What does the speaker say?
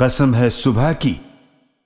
कसम है सुबह की।